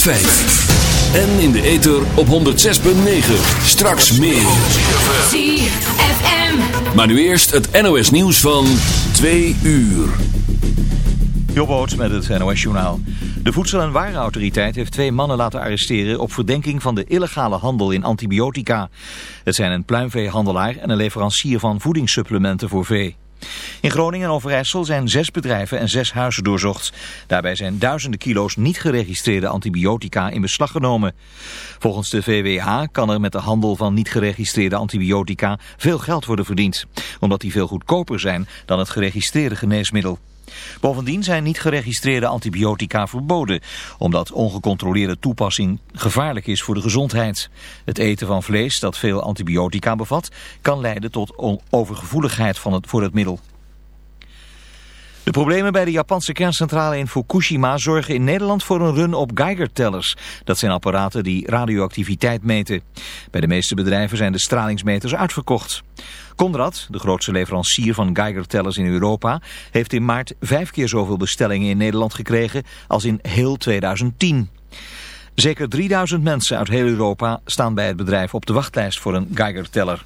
En in de ether op 106.9. Straks meer. ZFM. Maar nu eerst het NOS nieuws van 2 uur. Jobboot met het NOS Journaal. De Voedsel- en Warenautoriteit heeft twee mannen laten arresteren op verdenking van de illegale handel in antibiotica. Het zijn een pluimveehandelaar en een leverancier van voedingssupplementen voor vee. In Groningen en Overijssel zijn zes bedrijven en zes huizen doorzocht. Daarbij zijn duizenden kilo's niet geregistreerde antibiotica in beslag genomen. Volgens de VWH kan er met de handel van niet geregistreerde antibiotica veel geld worden verdiend. Omdat die veel goedkoper zijn dan het geregistreerde geneesmiddel. Bovendien zijn niet geregistreerde antibiotica verboden, omdat ongecontroleerde toepassing gevaarlijk is voor de gezondheid. Het eten van vlees dat veel antibiotica bevat, kan leiden tot overgevoeligheid van het, voor het middel. De problemen bij de Japanse kerncentrale in Fukushima zorgen in Nederland voor een run op Geiger-tellers. Dat zijn apparaten die radioactiviteit meten. Bij de meeste bedrijven zijn de stralingsmeters uitverkocht. Conrad, de grootste leverancier van Geiger-tellers in Europa, heeft in maart vijf keer zoveel bestellingen in Nederland gekregen als in heel 2010. Zeker 3000 mensen uit heel Europa staan bij het bedrijf op de wachtlijst voor een Geiger-teller.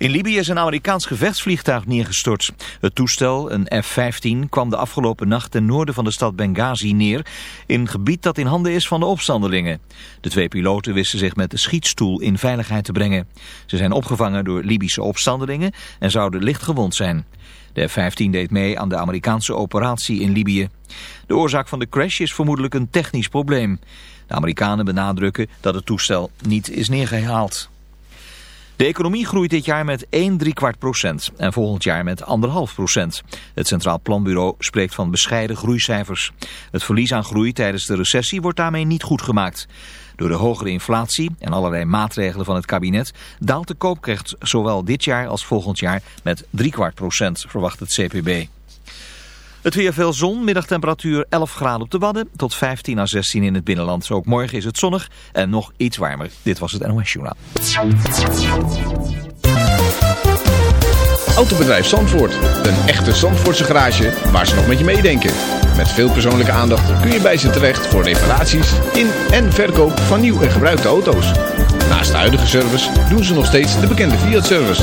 In Libië is een Amerikaans gevechtsvliegtuig neergestort. Het toestel, een F-15, kwam de afgelopen nacht ten noorden van de stad Benghazi neer... in een gebied dat in handen is van de opstandelingen. De twee piloten wisten zich met de schietstoel in veiligheid te brengen. Ze zijn opgevangen door Libische opstandelingen en zouden licht gewond zijn. De F-15 deed mee aan de Amerikaanse operatie in Libië. De oorzaak van de crash is vermoedelijk een technisch probleem. De Amerikanen benadrukken dat het toestel niet is neergehaald. De economie groeit dit jaar met 1 kwart procent en volgend jaar met 1,5 procent. Het Centraal Planbureau spreekt van bescheiden groeicijfers. Het verlies aan groei tijdens de recessie wordt daarmee niet goed gemaakt. Door de hogere inflatie en allerlei maatregelen van het kabinet daalt de koopkracht zowel dit jaar als volgend jaar met 3 kwart procent, verwacht het CPB. Het weer veel zon, middagtemperatuur 11 graden op de Wadden tot 15 à 16 in het binnenland. Ook morgen is het zonnig en nog iets warmer. Dit was het NOS Journaal. Autobedrijf Zandvoort. Een echte Zandvoortse garage waar ze nog met je meedenken. Met veel persoonlijke aandacht kun je bij ze terecht voor reparaties in en verkoop van nieuw en gebruikte auto's. Naast de huidige service doen ze nog steeds de bekende Fiat-service.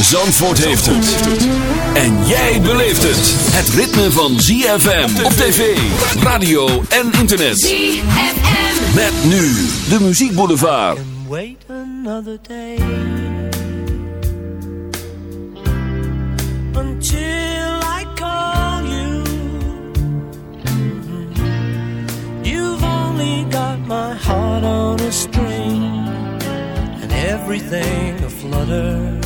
Zandvoort heeft het. En jij beleeft het. Het ritme van ZFM op tv, radio en internet. ZFM. Met nu de muziekboulevard. wait another day until I call you. You've only got my heart on a string and everything aflutter.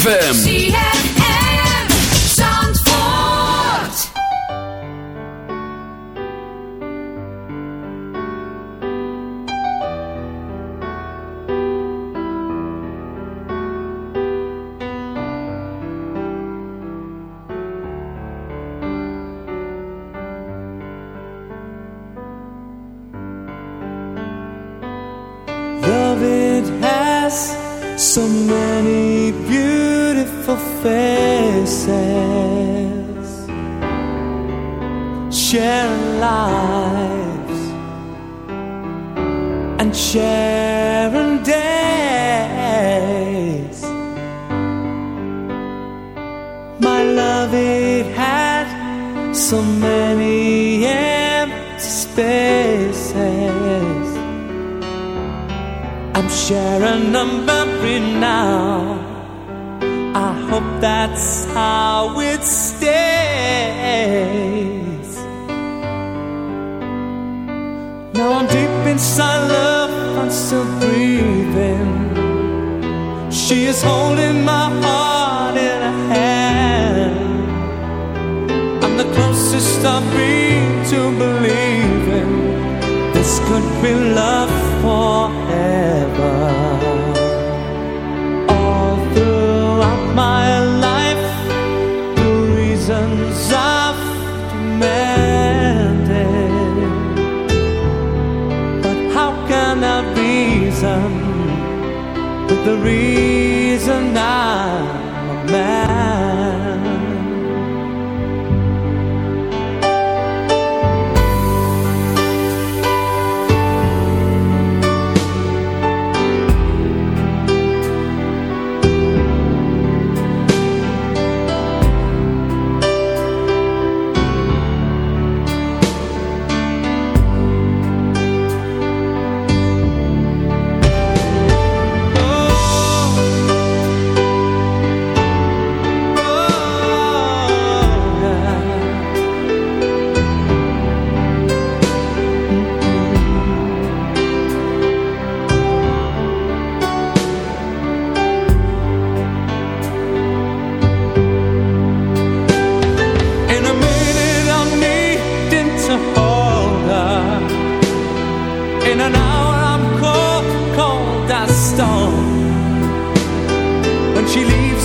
ZFM. I'm sharing a memory now. I hope that's how it stays. Now I'm deep inside love, I'm still breathing. She is holding my heart in her hand. I'm the closest I've been to believing this could be love forever. All throughout my life, the reasons I've demanded. But how can I reason with the reason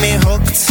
Me hooked.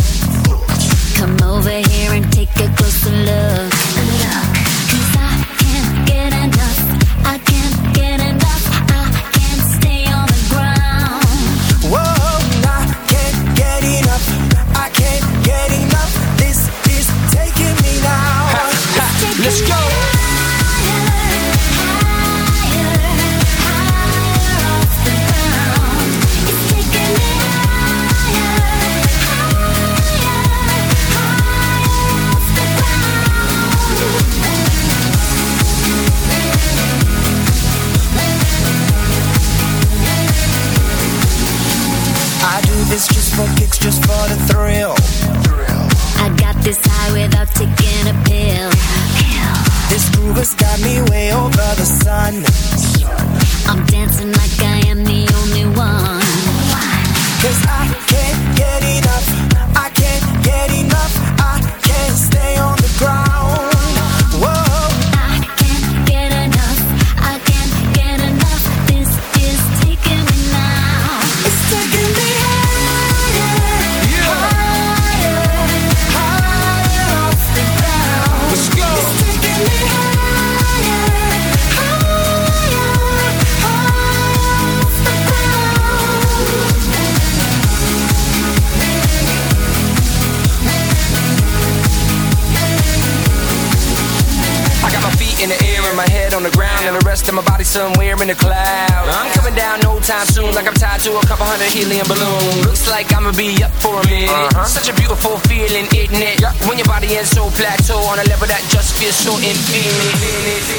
uh-huh. Such a beautiful feeling, isn't it? Yeah. When your body is so plateau on a level that just feels so infinite.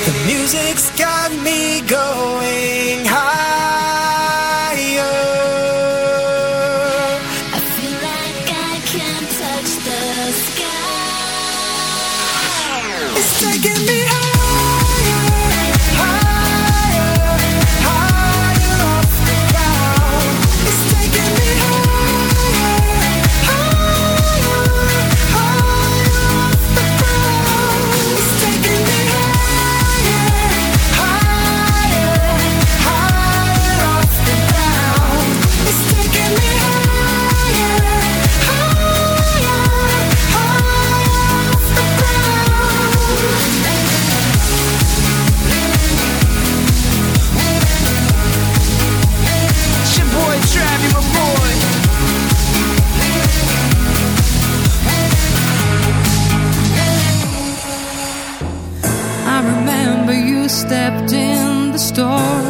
The music's got me going higher. stepped in the store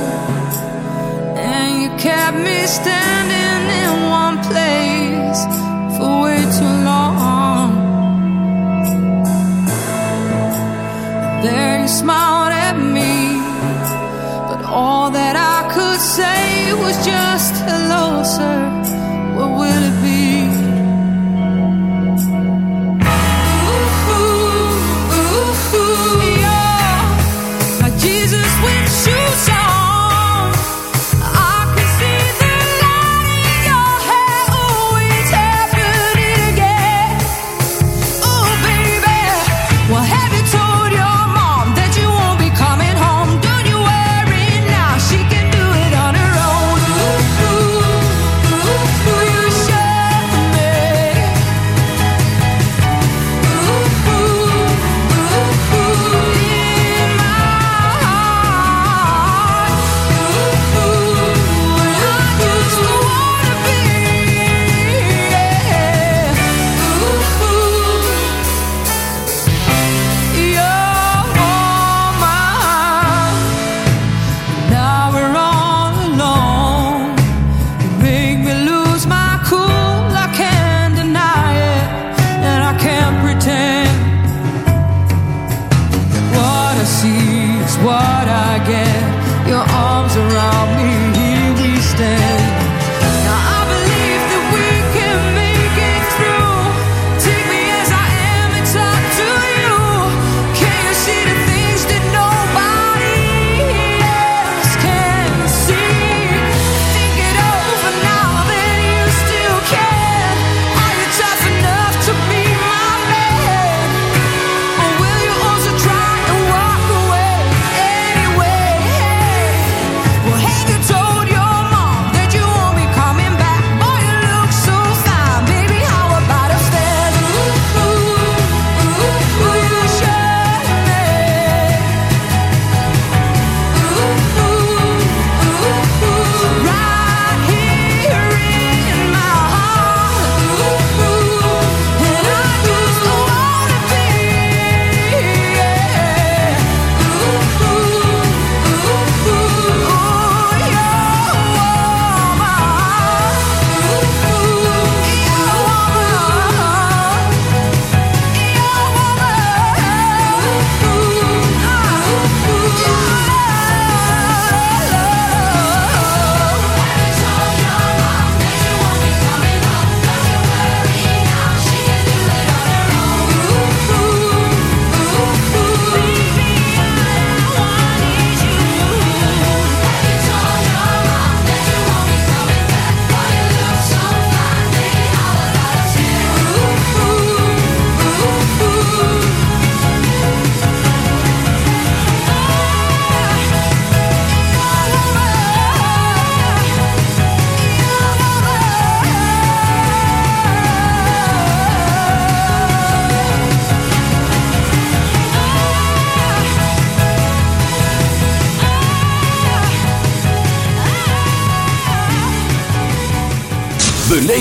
and you kept me standing in one place for way too long. There you smiled at me, but all that I could say was just hello, sir. What will it be?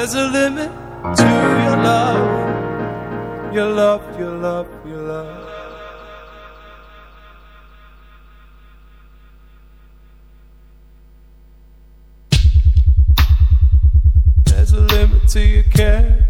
There's a limit to your love, your love, your love, your love. There's a limit to your care.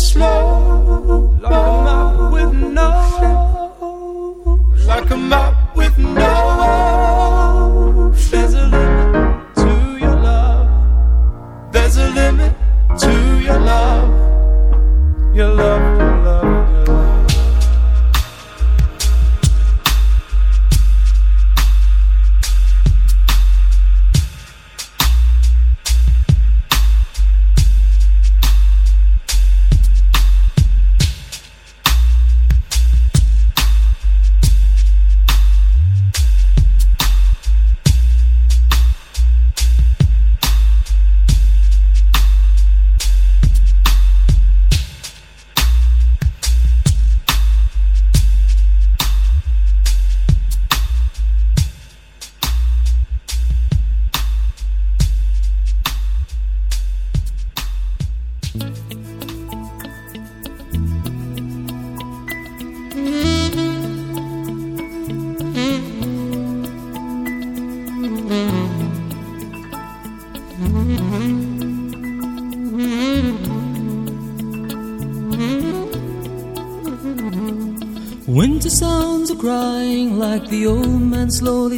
Slow. Like a map with no. flow. Like a map